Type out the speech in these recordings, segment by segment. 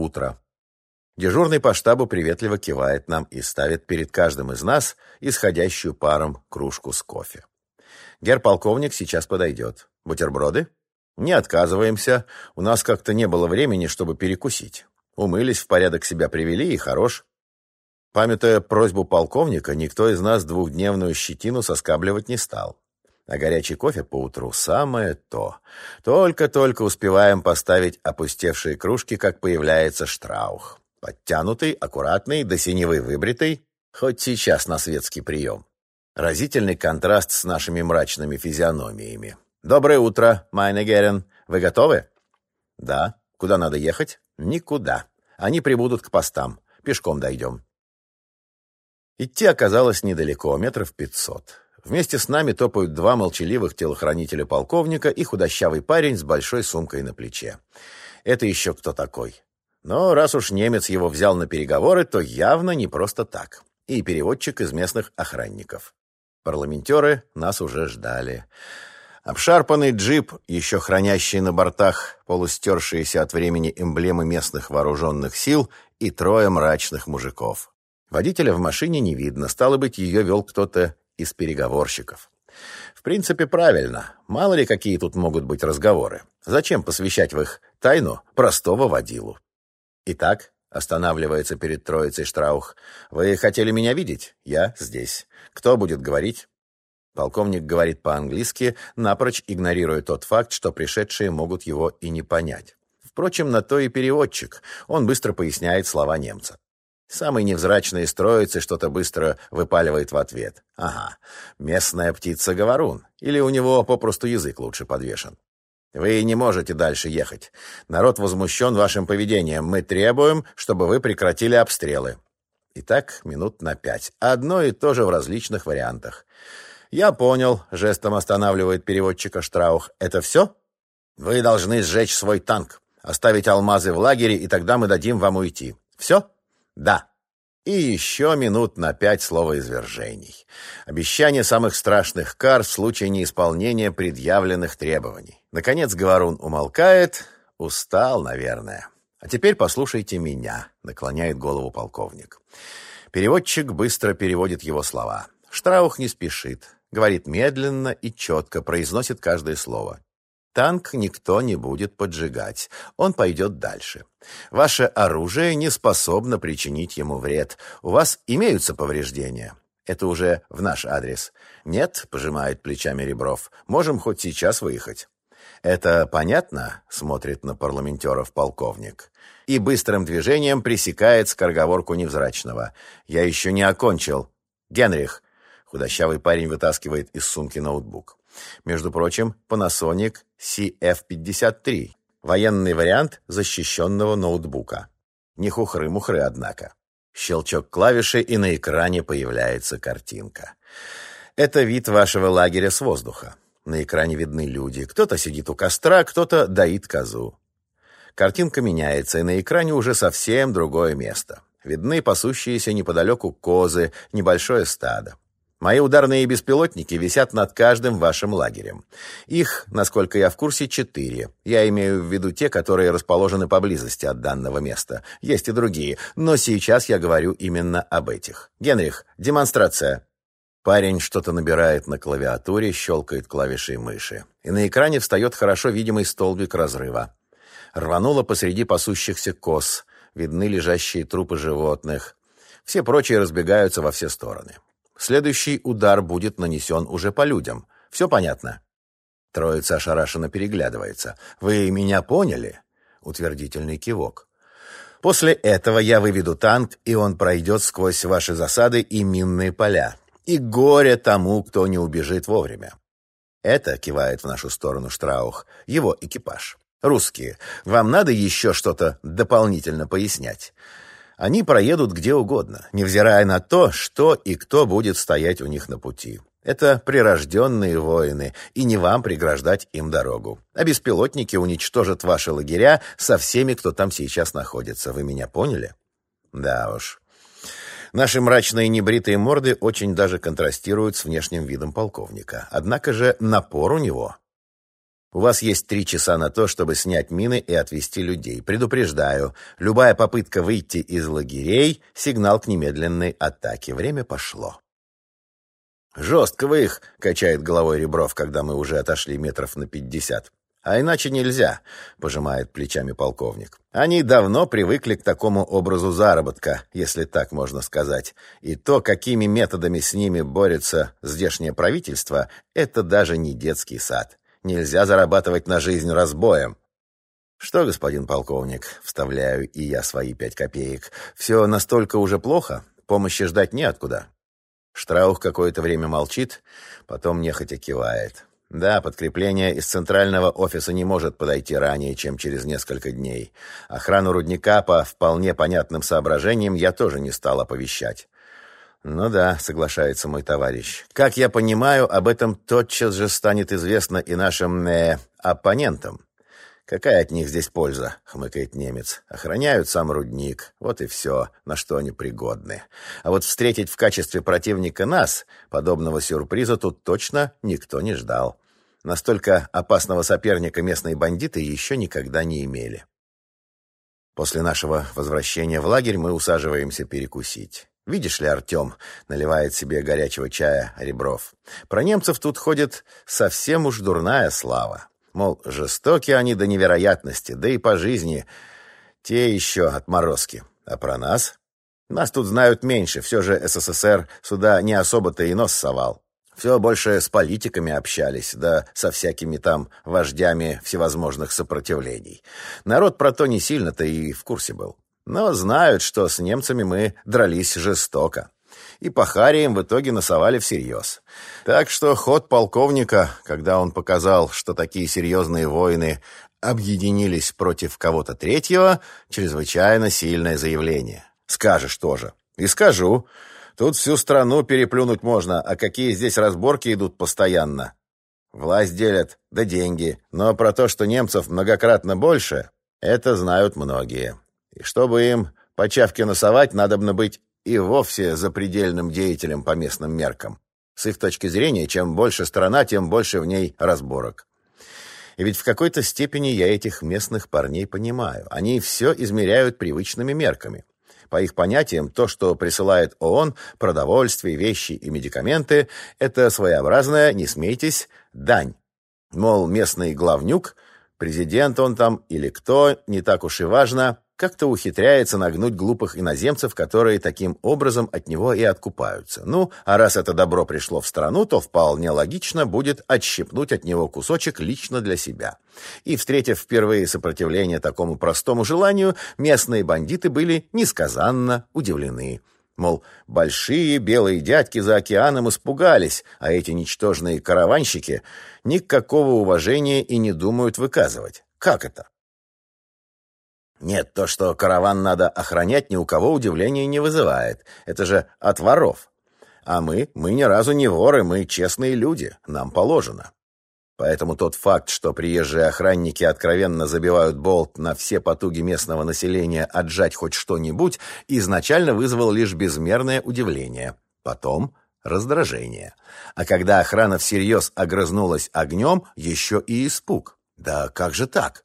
утро. Дежурный по штабу приветливо кивает нам и ставит перед каждым из нас исходящую паром кружку с кофе. Гер-полковник сейчас подойдет. Бутерброды? Не отказываемся. У нас как-то не было времени, чтобы перекусить. Умылись, в порядок себя привели и хорош. Памятуя просьбу полковника, никто из нас двухдневную щетину соскабливать не стал. А горячий кофе поутру самое то. Только-только успеваем поставить опустевшие кружки, как появляется штраух. Подтянутый, аккуратный, до синевы выбритый, хоть сейчас на светский прием. Разительный контраст с нашими мрачными физиономиями. «Доброе утро, Майнегерен. Вы готовы?» «Да. Куда надо ехать?» «Никуда. Они прибудут к постам. Пешком дойдем». Идти оказалось недалеко, метров пятьсот. Вместе с нами топают два молчаливых телохранителя полковника и худощавый парень с большой сумкой на плече. Это еще кто такой? Но раз уж немец его взял на переговоры, то явно не просто так. И переводчик из местных охранников. Парламентеры нас уже ждали. Обшарпанный джип, еще хранящий на бортах полустершиеся от времени эмблемы местных вооруженных сил и трое мрачных мужиков. Водителя в машине не видно, стало быть, ее вел кто-то из переговорщиков. В принципе, правильно. Мало ли, какие тут могут быть разговоры. Зачем посвящать в их тайну простого водилу? Итак, останавливается перед троицей Штраух. Вы хотели меня видеть? Я здесь. Кто будет говорить? Полковник говорит по-английски, напрочь игнорируя тот факт, что пришедшие могут его и не понять. Впрочем, на то и переводчик. Он быстро поясняет слова немца. Самый невзрачный троицы что-то быстро выпаливает в ответ. Ага, местная птица-говорун. Или у него попросту язык лучше подвешен. Вы не можете дальше ехать. Народ возмущен вашим поведением. Мы требуем, чтобы вы прекратили обстрелы. Итак, минут на пять. Одно и то же в различных вариантах. «Я понял», — жестом останавливает переводчика Штраух. «Это все? Вы должны сжечь свой танк, оставить алмазы в лагере, и тогда мы дадим вам уйти. Все?» Да. И еще минут на пять слова извержений. Обещание самых страшных кар в случае неисполнения предъявленных требований. Наконец Говорун умолкает. Устал, наверное. А теперь послушайте меня, наклоняет голову полковник. Переводчик быстро переводит его слова. Штраух не спешит, говорит медленно и четко, произносит каждое слово. Танк никто не будет поджигать. Он пойдет дальше. Ваше оружие не способно причинить ему вред. У вас имеются повреждения. Это уже в наш адрес. Нет, пожимает плечами Ребров. Можем хоть сейчас выехать. Это понятно? Смотрит на парламентеров полковник. И быстрым движением пресекает скороговорку невзрачного. Я еще не окончил. Генрих. Худощавый парень вытаскивает из сумки ноутбук. Между прочим, Panasonic CF53. Военный вариант защищенного ноутбука. Не хухры-мухры, однако. Щелчок клавиши, и на экране появляется картинка. Это вид вашего лагеря с воздуха. На экране видны люди. Кто-то сидит у костра, кто-то доит козу. Картинка меняется, и на экране уже совсем другое место. Видны пасущиеся неподалеку козы, небольшое стадо. Мои ударные беспилотники висят над каждым вашим лагерем. Их, насколько я в курсе, четыре. Я имею в виду те, которые расположены поблизости от данного места. Есть и другие, но сейчас я говорю именно об этих. Генрих, демонстрация. Парень что-то набирает на клавиатуре, щелкает клавишей мыши. И на экране встает хорошо видимый столбик разрыва. Рвануло посреди пасущихся коз. Видны лежащие трупы животных. Все прочие разбегаются во все стороны. Следующий удар будет нанесен уже по людям. Все понятно?» Троица ошарашенно переглядывается. «Вы меня поняли?» Утвердительный кивок. «После этого я выведу танк, и он пройдет сквозь ваши засады и минные поля. И горе тому, кто не убежит вовремя. Это, кивает в нашу сторону Штраух, его экипаж. Русские, вам надо еще что-то дополнительно пояснять. Они проедут где угодно, невзирая на то, что и кто будет стоять у них на пути. Это прирожденные воины, и не вам преграждать им дорогу. А беспилотники уничтожат ваши лагеря со всеми, кто там сейчас находится. Вы меня поняли? Да уж. Наши мрачные небритые морды очень даже контрастируют с внешним видом полковника. Однако же напор у него У вас есть три часа на то, чтобы снять мины и отвезти людей. Предупреждаю, любая попытка выйти из лагерей — сигнал к немедленной атаке. Время пошло. «Жестко вы их!» — качает головой Ребров, когда мы уже отошли метров на пятьдесят. «А иначе нельзя», — пожимает плечами полковник. «Они давно привыкли к такому образу заработка, если так можно сказать. И то, какими методами с ними борется здешнее правительство, это даже не детский сад. Нельзя зарабатывать на жизнь разбоем. «Что, господин полковник?» — вставляю и я свои пять копеек. «Все настолько уже плохо? Помощи ждать неоткуда». Штраух какое-то время молчит, потом нехотя кивает. Да, подкрепление из центрального офиса не может подойти ранее, чем через несколько дней. Охрану рудника по вполне понятным соображениям я тоже не стал оповещать. «Ну да», — соглашается мой товарищ. «Как я понимаю, об этом тотчас же станет известно и нашим э, оппонентам». «Какая от них здесь польза?» — хмыкает немец. «Охраняют сам рудник. Вот и все, на что они пригодны. А вот встретить в качестве противника нас, подобного сюрприза, тут точно никто не ждал. Настолько опасного соперника местные бандиты еще никогда не имели». После нашего возвращения в лагерь мы усаживаемся перекусить. Видишь ли, Артем, наливает себе горячего чая Ребров. Про немцев тут ходит совсем уж дурная слава. Мол, жестоки они до невероятности, да и по жизни те еще отморозки. А про нас? Нас тут знают меньше, все же СССР сюда не особо-то и нос совал. Все больше с политиками общались, да со всякими там вождями всевозможных сопротивлений. Народ про то не сильно-то и в курсе был но знают, что с немцами мы дрались жестоко. И по в итоге носовали всерьез. Так что ход полковника, когда он показал, что такие серьезные воины объединились против кого-то третьего, чрезвычайно сильное заявление. Скажешь тоже. И скажу. Тут всю страну переплюнуть можно, а какие здесь разборки идут постоянно. Власть делят, да деньги. Но про то, что немцев многократно больше, это знают многие. И чтобы им по чавке носовать, надобно быть и вовсе запредельным деятелем по местным меркам. С их точки зрения, чем больше страна, тем больше в ней разборок. И ведь в какой-то степени я этих местных парней понимаю. Они все измеряют привычными мерками. По их понятиям, то, что присылает ООН, продовольствие, вещи и медикаменты, это своеобразная, не смейтесь, дань. Мол, местный главнюк, президент он там или кто, не так уж и важно, как-то ухитряется нагнуть глупых иноземцев, которые таким образом от него и откупаются. Ну, а раз это добро пришло в страну, то вполне логично будет отщипнуть от него кусочек лично для себя. И, встретив впервые сопротивление такому простому желанию, местные бандиты были несказанно удивлены. Мол, большие белые дядьки за океаном испугались, а эти ничтожные караванщики никакого уважения и не думают выказывать. Как это? Нет, то, что караван надо охранять, ни у кого удивления не вызывает. Это же от воров. А мы, мы ни разу не воры, мы честные люди, нам положено. Поэтому тот факт, что приезжие охранники откровенно забивают болт на все потуги местного населения отжать хоть что-нибудь, изначально вызвал лишь безмерное удивление. Потом раздражение. А когда охрана всерьез огрызнулась огнем, еще и испуг. Да как же так?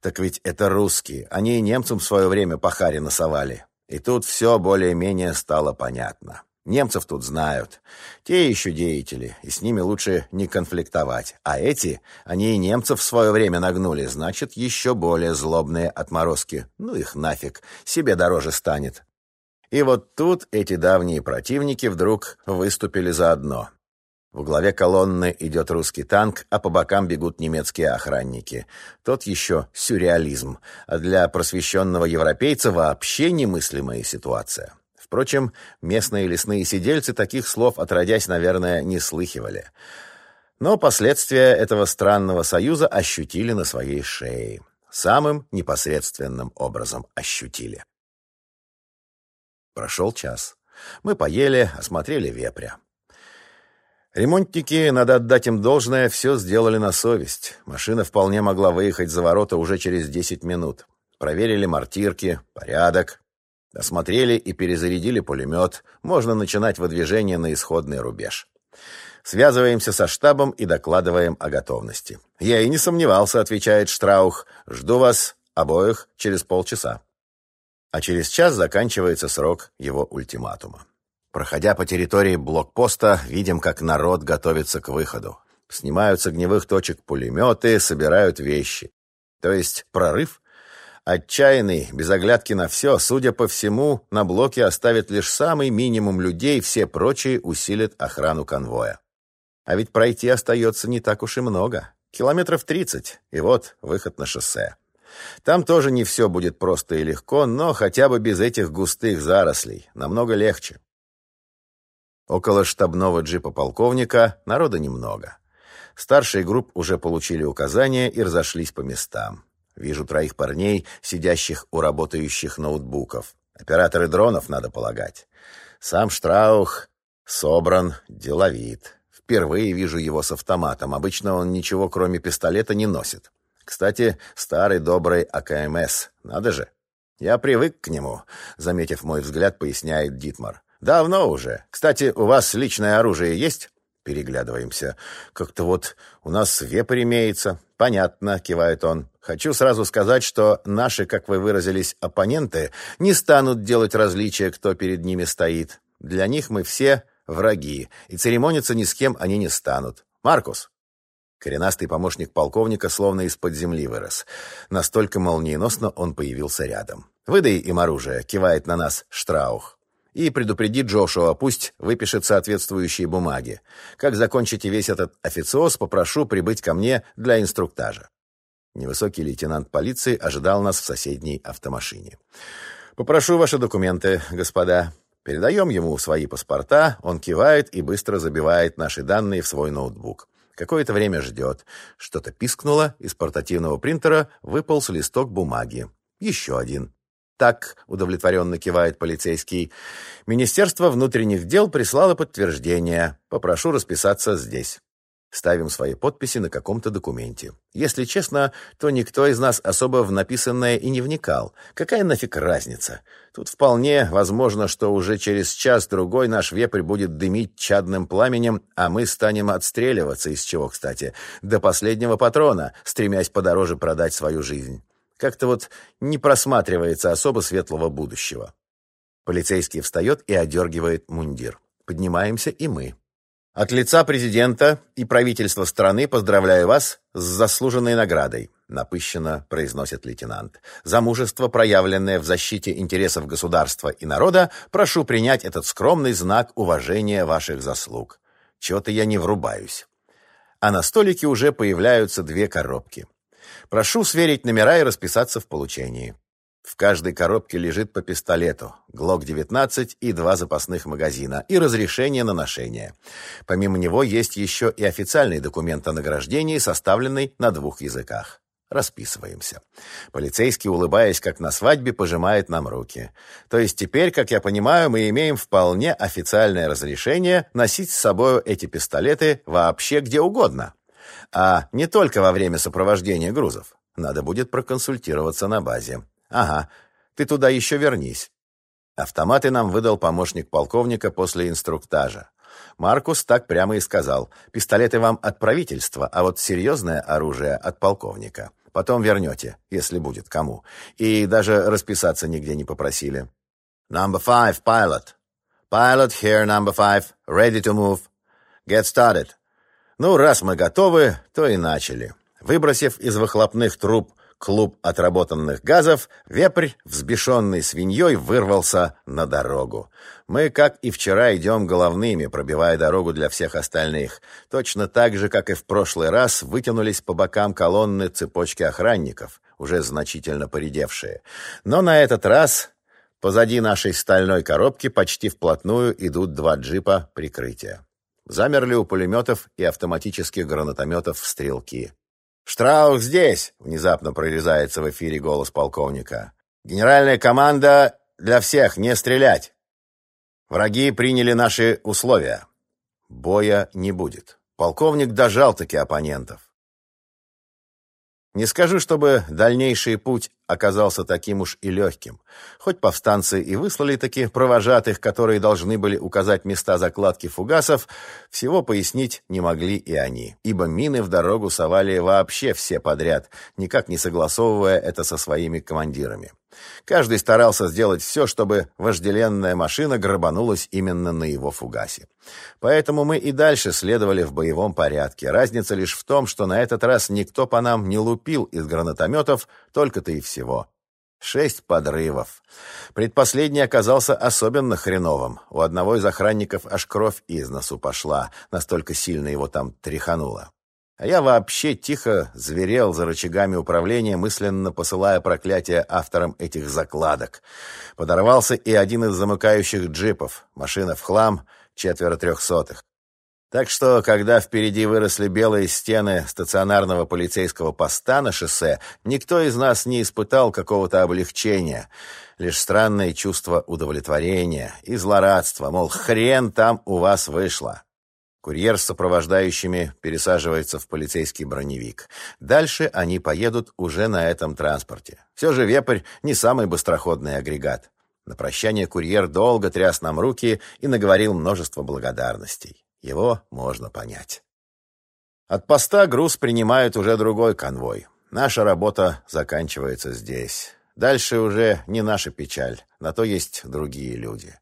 Так ведь это русские. Они и немцам в свое время по харе носовали. И тут все более-менее стало понятно. Немцев тут знают. Те еще деятели, и с ними лучше не конфликтовать. А эти, они и немцев в свое время нагнули, значит, еще более злобные отморозки. Ну их нафиг, себе дороже станет. И вот тут эти давние противники вдруг выступили заодно. В главе колонны идет русский танк, а по бокам бегут немецкие охранники. Тот еще сюрреализм, а для просвещенного европейца вообще немыслимая ситуация. Впрочем, местные лесные сидельцы таких слов, отродясь, наверное, не слыхивали. Но последствия этого странного союза ощутили на своей шее. Самым непосредственным образом ощутили. Прошел час. Мы поели, осмотрели вепря. Ремонтники, надо отдать им должное, все сделали на совесть. Машина вполне могла выехать за ворота уже через 10 минут. Проверили мортирки, порядок. Осмотрели и перезарядили пулемет. Можно начинать выдвижение на исходный рубеж. Связываемся со штабом и докладываем о готовности. «Я и не сомневался», — отвечает Штраух. «Жду вас обоих через полчаса». А через час заканчивается срок его ультиматума. Проходя по территории блокпоста, видим, как народ готовится к выходу. Снимают с огневых точек пулеметы, собирают вещи. То есть прорыв? Отчаянный, без оглядки на все, судя по всему, на блоке оставит лишь самый минимум людей, все прочие усилят охрану конвоя. А ведь пройти остается не так уж и много. Километров тридцать, и вот выход на шоссе. Там тоже не все будет просто и легко, но хотя бы без этих густых зарослей. Намного легче. Около штабного джипа полковника народа немного. Старшие групп уже получили указания и разошлись по местам. Вижу троих парней, сидящих у работающих ноутбуков. Операторы дронов, надо полагать. Сам Штраух собран, деловит. Впервые вижу его с автоматом. Обычно он ничего, кроме пистолета, не носит. Кстати, старый добрый АКМС. Надо же. Я привык к нему, заметив мой взгляд, поясняет Дитмар. «Давно уже. Кстати, у вас личное оружие есть?» Переглядываемся. «Как-то вот у нас вепрь имеется». «Понятно», — кивает он. «Хочу сразу сказать, что наши, как вы выразились, оппоненты не станут делать различия, кто перед ними стоит. Для них мы все враги, и церемониться ни с кем они не станут. Маркус!» Коренастый помощник полковника словно из-под земли вырос. Настолько молниеносно он появился рядом. «Выдай им оружие», — кивает на нас Штраух и предупреди Джошуа, пусть выпишет соответствующие бумаги. Как закончите весь этот официоз, попрошу прибыть ко мне для инструктажа». Невысокий лейтенант полиции ожидал нас в соседней автомашине. «Попрошу ваши документы, господа». Передаем ему свои паспорта, он кивает и быстро забивает наши данные в свой ноутбук. Какое-то время ждет. Что-то пискнуло, из портативного принтера выполз листок бумаги. Еще один. Так, удовлетворенно кивает полицейский. Министерство внутренних дел прислало подтверждение. Попрошу расписаться здесь. Ставим свои подписи на каком-то документе. Если честно, то никто из нас особо в написанное и не вникал. Какая нафиг разница? Тут вполне возможно, что уже через час-другой наш вепрь будет дымить чадным пламенем, а мы станем отстреливаться, из чего, кстати, до последнего патрона, стремясь подороже продать свою жизнь. Как-то вот не просматривается особо светлого будущего. Полицейский встает и одергивает мундир. Поднимаемся и мы. От лица президента и правительства страны поздравляю вас с заслуженной наградой, напыщенно произносит лейтенант. За мужество, проявленное в защите интересов государства и народа, прошу принять этот скромный знак уважения ваших заслуг. Чего-то я не врубаюсь. А на столике уже появляются две коробки. Прошу сверить номера и расписаться в получении. В каждой коробке лежит по пистолету, ГЛОК-19 и два запасных магазина, и разрешение на ношение. Помимо него есть еще и официальный документ о награждении, составленный на двух языках. Расписываемся. Полицейский, улыбаясь, как на свадьбе, пожимает нам руки. То есть теперь, как я понимаю, мы имеем вполне официальное разрешение носить с собой эти пистолеты вообще где угодно. А не только во время сопровождения грузов. Надо будет проконсультироваться на базе. Ага, ты туда еще вернись. Автоматы нам выдал помощник полковника после инструктажа. Маркус так прямо и сказал. Пистолеты вам от правительства, а вот серьезное оружие от полковника. Потом вернете, если будет кому. И даже расписаться нигде не попросили. Number five, pilot. Pilot here, number five. Ready to move. Get started. Ну, раз мы готовы, то и начали. Выбросив из выхлопных труб клуб отработанных газов, вепрь, взбешенный свиньей, вырвался на дорогу. Мы, как и вчера, идем головными, пробивая дорогу для всех остальных. Точно так же, как и в прошлый раз, вытянулись по бокам колонны цепочки охранников, уже значительно поредевшие. Но на этот раз позади нашей стальной коробки почти вплотную идут два джипа прикрытия. Замерли у пулеметов и автоматических гранатометов стрелки. «Штраух здесь!» — внезапно прорезается в эфире голос полковника. «Генеральная команда для всех не стрелять!» Враги приняли наши условия. Боя не будет. Полковник дожал-таки оппонентов. Не скажу, чтобы дальнейший путь оказался таким уж и легким. Хоть повстанцы и выслали таки провожатых, которые должны были указать места закладки фугасов, всего пояснить не могли и они, ибо мины в дорогу совали вообще все подряд, никак не согласовывая это со своими командирами. Каждый старался сделать все, чтобы вожделенная машина грабанулась именно на его фугасе. Поэтому мы и дальше следовали в боевом порядке. Разница лишь в том, что на этот раз никто по нам не лупил из гранатометов, только-то и всего. Шесть подрывов. Предпоследний оказался особенно хреновым. У одного из охранников аж кровь из носу пошла, настолько сильно его там тряхануло. А я вообще тихо зверел за рычагами управления, мысленно посылая проклятие авторам этих закладок. Подорвался и один из замыкающих джипов. Машина в хлам, четверо трехсотых. Так что, когда впереди выросли белые стены стационарного полицейского поста на шоссе, никто из нас не испытал какого-то облегчения, лишь странное чувство удовлетворения и злорадства, мол, хрен там у вас вышло. Курьер с сопровождающими пересаживается в полицейский броневик. Дальше они поедут уже на этом транспорте. Все же «Вепрь» не самый быстроходный агрегат. На прощание курьер долго тряс нам руки и наговорил множество благодарностей. Его можно понять. От поста груз принимает уже другой конвой. Наша работа заканчивается здесь. Дальше уже не наша печаль, на то есть другие люди.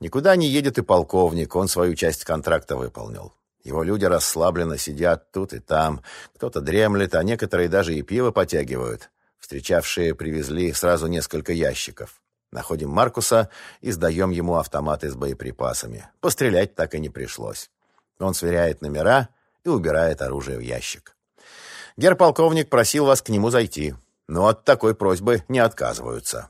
Никуда не едет и полковник, он свою часть контракта выполнил. Его люди расслабленно сидят тут и там, кто-то дремлет, а некоторые даже и пиво потягивают. Встречавшие привезли сразу несколько ящиков. Находим Маркуса и сдаем ему автоматы с боеприпасами. Пострелять так и не пришлось. Он сверяет номера и убирает оружие в ящик. Герполковник просил вас к нему зайти но от такой просьбы не отказываются.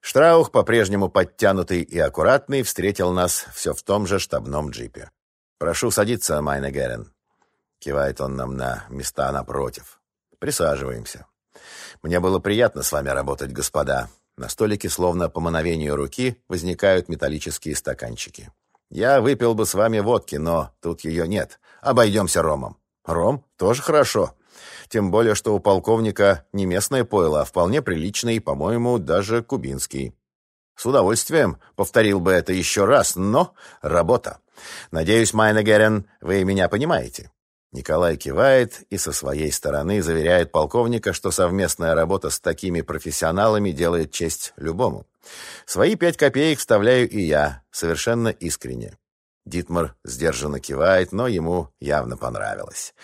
Штраух, по-прежнему подтянутый и аккуратный, встретил нас все в том же штабном джипе. «Прошу садиться, Майна Герен», — кивает он нам на места напротив. «Присаживаемся. Мне было приятно с вами работать, господа». На столике, словно по мановению руки, возникают металлические стаканчики. «Я выпил бы с вами водки, но тут ее нет. Обойдемся ромом». «Ром? Тоже хорошо. Тем более, что у полковника не местное пойло, а вполне приличный, по-моему, даже кубинский. С удовольствием повторил бы это еще раз, но работа. Надеюсь, Майнегерен, вы меня понимаете. Николай кивает и со своей стороны заверяет полковника, что совместная работа с такими профессионалами делает честь любому. Свои пять копеек вставляю и я, совершенно искренне. Дитмар сдержанно кивает, но ему явно понравилось.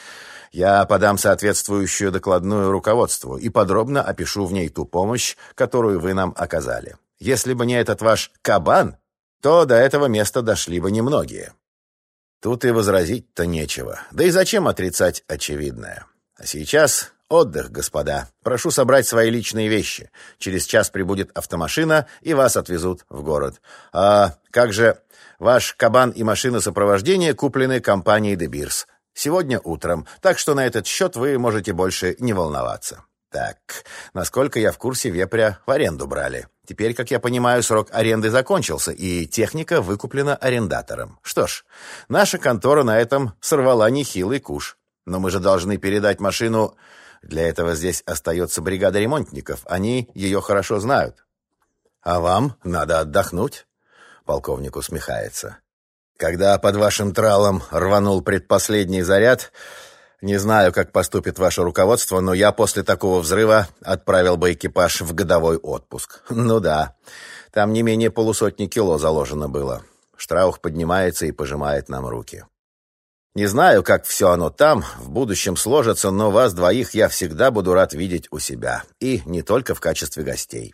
Я подам соответствующую докладную руководству и подробно опишу в ней ту помощь, которую вы нам оказали. Если бы не этот ваш кабан, то до этого места дошли бы немногие. Тут и возразить-то нечего. Да и зачем отрицать очевидное? А сейчас отдых, господа. Прошу собрать свои личные вещи. Через час прибудет автомашина, и вас отвезут в город. А как же ваш кабан и машина сопровождения куплены компанией «Де Бирс»? Сегодня утром, так что на этот счет вы можете больше не волноваться. Так, насколько я в курсе, вепря в аренду брали. Теперь, как я понимаю, срок аренды закончился, и техника выкуплена арендатором. Что ж, наша контора на этом сорвала нехилый куш. Но мы же должны передать машину... Для этого здесь остается бригада ремонтников. Они ее хорошо знают. А вам надо отдохнуть. Полковник усмехается. Когда под вашим тралом рванул предпоследний заряд, не знаю, как поступит ваше руководство, но я после такого взрыва отправил бы экипаж в годовой отпуск. Ну да, там не менее полусотни кило заложено было. Штраух поднимается и пожимает нам руки. Не знаю, как все оно там в будущем сложится, но вас двоих я всегда буду рад видеть у себя. И не только в качестве гостей.